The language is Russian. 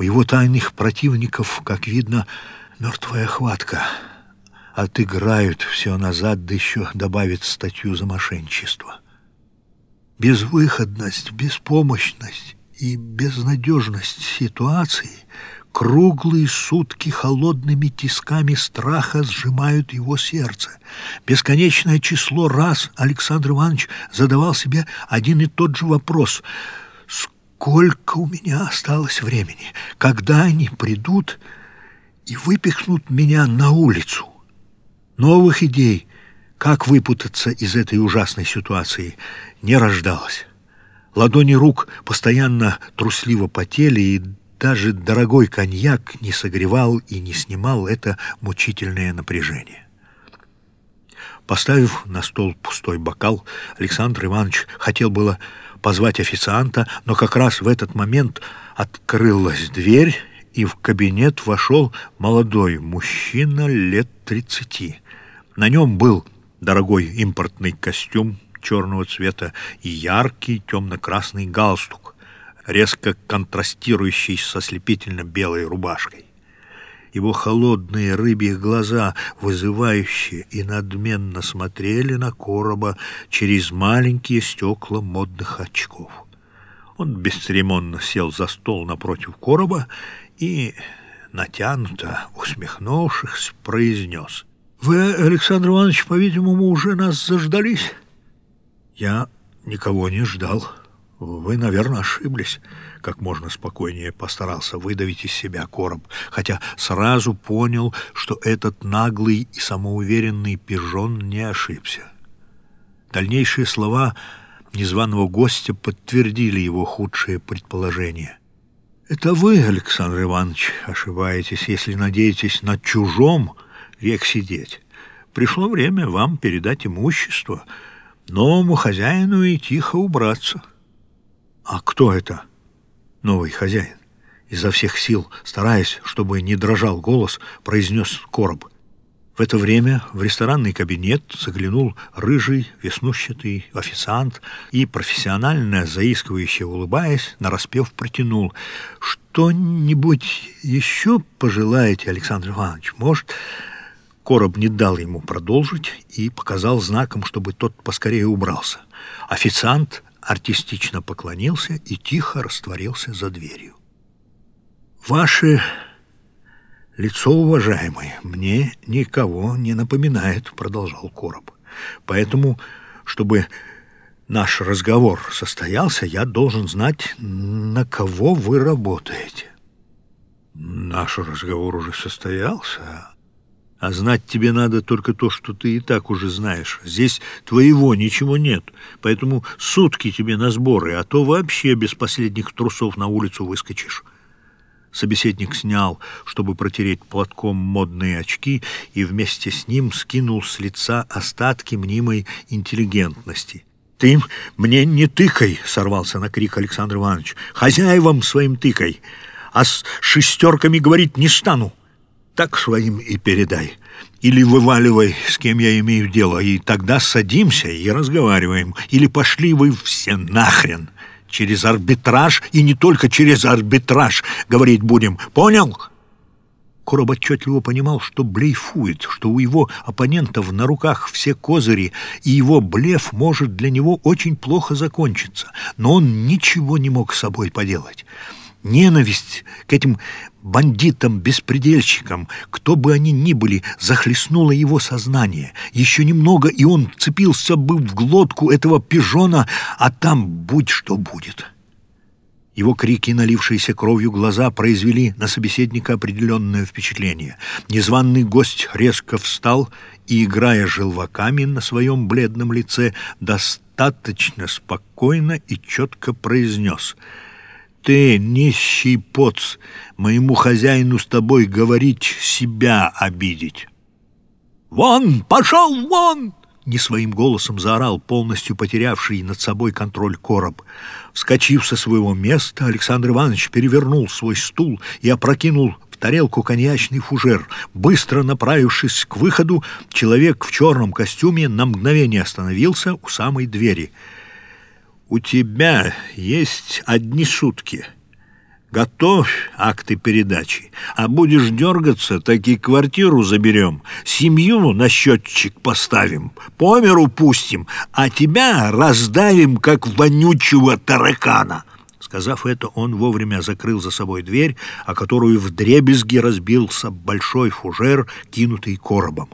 У его тайных противников, как видно, мертвая хватка. Отыграют все назад, да еще добавят статью за мошенничество. Безвыходность, беспомощность и безнадежность ситуации круглые сутки холодными тисками страха сжимают его сердце. Бесконечное число раз Александр Иванович задавал себе один и тот же вопрос — сколько у меня осталось времени, когда они придут и выпихнут меня на улицу. Новых идей, как выпутаться из этой ужасной ситуации, не рождалось. Ладони рук постоянно трусливо потели, и даже дорогой коньяк не согревал и не снимал это мучительное напряжение. Поставив на стол пустой бокал, Александр Иванович хотел было позвать официанта, но как раз в этот момент открылась дверь, и в кабинет вошел молодой мужчина лет тридцати. На нем был дорогой импортный костюм черного цвета и яркий темно-красный галстук, резко контрастирующий со ослепительно-белой рубашкой. Его холодные рыбьи глаза, вызывающие и надменно смотрели на короба через маленькие стекла модных очков. Он бесцеремонно сел за стол напротив короба и, натянуто усмехнувшись, произнес. «Вы, Александр Иванович, по-видимому, уже нас заждались?» «Я никого не ждал. Вы, наверное, ошиблись» как можно спокойнее постарался выдавить из себя короб, хотя сразу понял, что этот наглый и самоуверенный пижон не ошибся. Дальнейшие слова незваного гостя подтвердили его худшие предположения. «Это вы, Александр Иванович, ошибаетесь, если надеетесь на чужом век сидеть. Пришло время вам передать имущество, новому хозяину и тихо убраться». «А кто это?» новый хозяин. Изо всех сил, стараясь, чтобы не дрожал голос, произнес короб. В это время в ресторанный кабинет заглянул рыжий, веснущатый официант и, профессионально, заискивающе улыбаясь, нараспев протянул. «Что-нибудь еще пожелаете, Александр Иванович? Может...» Короб не дал ему продолжить и показал знаком, чтобы тот поскорее убрался. Официант артистично поклонился и тихо растворился за дверью. «Ваше лицо, уважаемый, мне никого не напоминает», — продолжал Короб. «Поэтому, чтобы наш разговор состоялся, я должен знать, на кого вы работаете». «Наш разговор уже состоялся, а знать тебе надо только то, что ты и так уже знаешь. Здесь твоего ничего нет, поэтому сутки тебе на сборы, а то вообще без последних трусов на улицу выскочишь». Собеседник снял, чтобы протереть платком модные очки, и вместе с ним скинул с лица остатки мнимой интеллигентности. «Ты мне не тыкай!» — сорвался на крик Александр Иванович. «Хозяевам своим тыкай, а с шестерками говорить не стану!» Так своим и передай. Или вываливай, с кем я имею дело, и тогда садимся и разговариваем. Или пошли вы все нахрен. Через арбитраж, и не только через арбитраж, говорить будем. Понял?» Короб отчетливо понимал, что блейфует, что у его оппонентов на руках все козыри, и его блеф может для него очень плохо закончиться. Но он ничего не мог с собой поделать. Ненависть к этим бандитам-беспредельщикам, кто бы они ни были, захлестнула его сознание. Еще немного, и он цепился бы в глотку этого пижона, а там будь что будет. Его крики, налившиеся кровью глаза, произвели на собеседника определенное впечатление. Незваный гость резко встал и, играя желваками на своем бледном лице, достаточно спокойно и четко произнес — ты, нищий поц, моему хозяину с тобой говорить, себя обидеть. «Вон! Пошел вон!» Не своим голосом заорал полностью потерявший над собой контроль короб. Вскочив со своего места, Александр Иванович перевернул свой стул и опрокинул в тарелку коньячный фужер. Быстро направившись к выходу, человек в черном костюме на мгновение остановился у самой двери — «У тебя есть одни сутки. Готовь акты передачи, а будешь дергаться, так и квартиру заберем, семью на счетчик поставим, по миру пустим, а тебя раздавим, как вонючего таракана». Сказав это, он вовремя закрыл за собой дверь, о которую вдребезги разбился большой фужер, кинутый коробом.